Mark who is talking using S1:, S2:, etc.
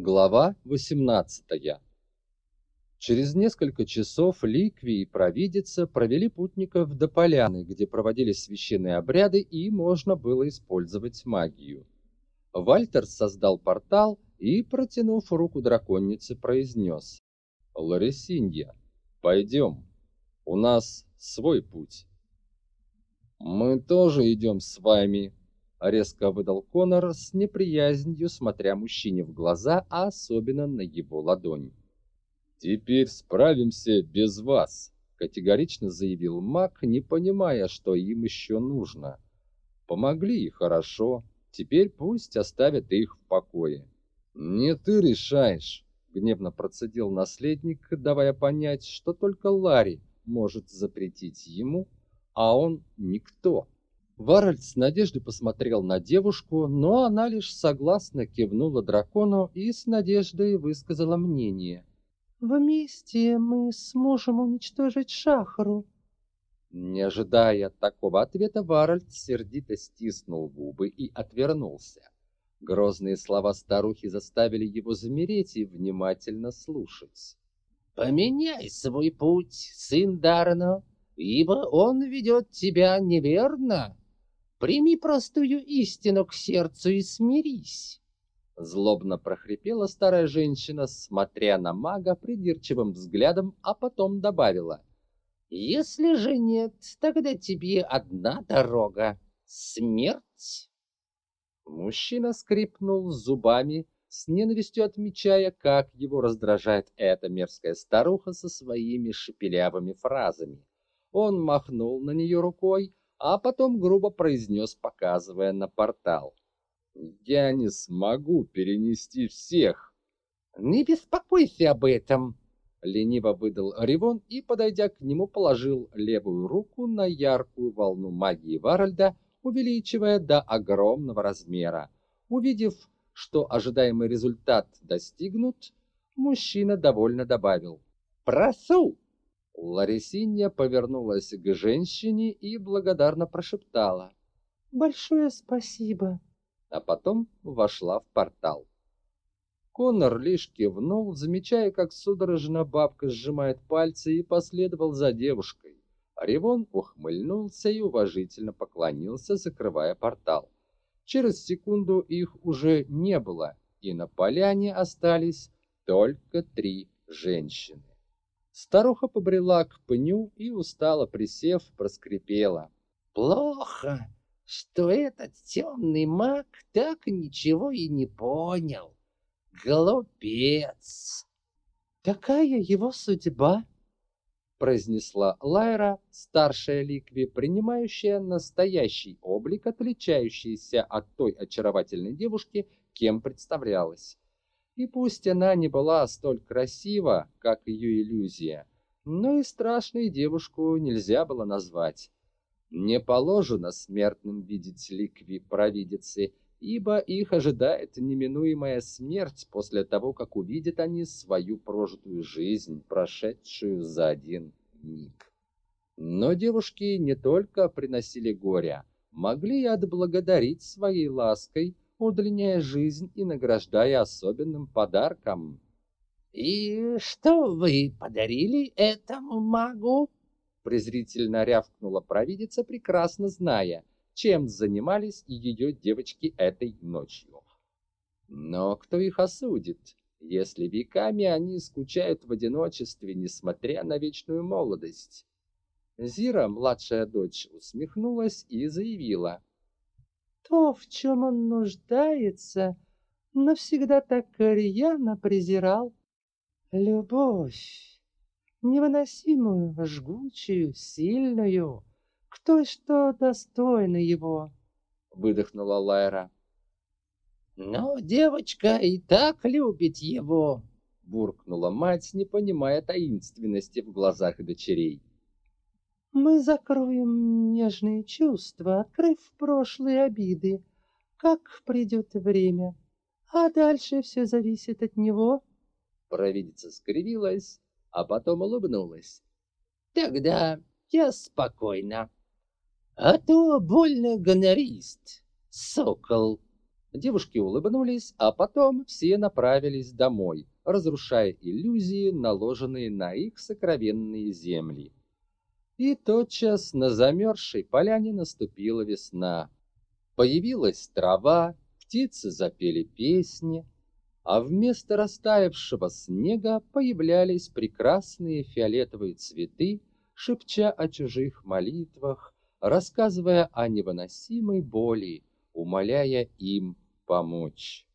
S1: Глава 18 Через несколько часов Ликви и Провидица провели путников до поляны, где проводились священные обряды и можно было использовать магию. Вальтер создал портал и, протянув руку драконице, произнес «Ларисинья, пойдем, у нас свой путь». «Мы тоже идем с вами», — резко выдал Конор с неприязнью, смотря мужчине в глаза, а особенно на его ладонь. «Теперь справимся без вас», — категорично заявил маг, не понимая, что им еще нужно. «Помогли и хорошо, теперь пусть оставят их в покое». «Не ты решаешь», — гневно процедил наследник, давая понять, что только Ларри может запретить ему, а он никто. Варальд с надеждой посмотрел на девушку, но она лишь согласно кивнула дракону и с надеждой высказала мнение.
S2: «Вместе мы сможем уничтожить Шахару».
S1: Не ожидая такого ответа, Варальд сердито стиснул губы и отвернулся. Грозные слова старухи заставили его замереть и внимательно слушать.
S3: «Поменяй свой путь, сын Дарно, ибо он ведет тебя неверно. Прими простую истину к сердцу и смирись.
S1: Злобно прохрипела старая женщина, смотря на мага придирчивым взглядом, а потом добавила.
S3: «Если же нет, тогда тебе одна дорога — смерть».
S1: Мужчина скрипнул зубами, с ненавистью отмечая, как его раздражает эта мерзкая старуха со своими шепелявыми фразами. Он махнул на нее рукой, а потом грубо произнес, показывая на портал. «Я не смогу перенести всех!»
S3: «Не беспокойся об этом!»
S1: Лениво выдал Ривон и, подойдя к нему, положил левую руку на яркую волну магии Варальда, увеличивая до огромного размера. Увидев, что ожидаемый результат достигнут, мужчина довольно добавил «Прошу!» Ларисинья повернулась к женщине и благодарно прошептала
S2: «Большое спасибо»,
S1: а потом вошла в портал. Коннор лишь кивнул, замечая, как судорожно бабка сжимает пальцы, и последовал за девушкой. Ревон ухмыльнулся и уважительно поклонился, закрывая портал. Через секунду их уже не было, и на поляне остались только три женщины. Старуха побрела к пню и, устало присев, проскрипела.
S3: «Плохо, что этот темный маг так ничего и не понял. Глупец!»
S2: «Такая его судьба!»
S1: произнесла Лайра, старшая Ликви, принимающая настоящий облик, отличающийся от той очаровательной девушки, кем представлялась. И пусть она не была столь красива, как ее иллюзия, но и страшной девушку нельзя было назвать. Не положено смертным видеть ликви провидицы, ибо их ожидает неминуемая смерть после того, как увидят они свою прожитую жизнь, прошедшую за один миг. Но девушки не только приносили горе, могли и отблагодарить своей лаской удлиняя жизнь и награждая особенным подарком.
S3: «И что вы подарили этому магу?»
S1: презрительно рявкнула провидица, прекрасно зная, чем занимались ее девочки этой ночью. Но кто их осудит, если веками они скучают в одиночестве, несмотря на вечную молодость? Зира, младшая дочь, усмехнулась и заявила —
S2: то, в чем он нуждается, навсегда так рьяно презирал. Любовь, невыносимую, жгучую, сильную, кто и что достойно его, — выдохнула Лайра.
S3: «Но девочка и так любит его», —
S1: буркнула мать, не понимая таинственности в глазах дочерей.
S2: Мы закроем нежные чувства, открыв прошлые обиды, как придет время. А дальше все зависит от него.
S1: Провидица скривилась, а потом улыбнулась.
S3: Тогда я спокойна. А то больно гонорист, сокол.
S1: Девушки улыбнулись, а потом все направились домой, разрушая иллюзии, наложенные на их сокровенные земли. И тотчас на замерзшей поляне наступила весна. Появилась трава, птицы запели песни, а вместо растаявшего снега появлялись прекрасные фиолетовые цветы, шепча о чужих молитвах, рассказывая о невыносимой боли, умоляя им помочь.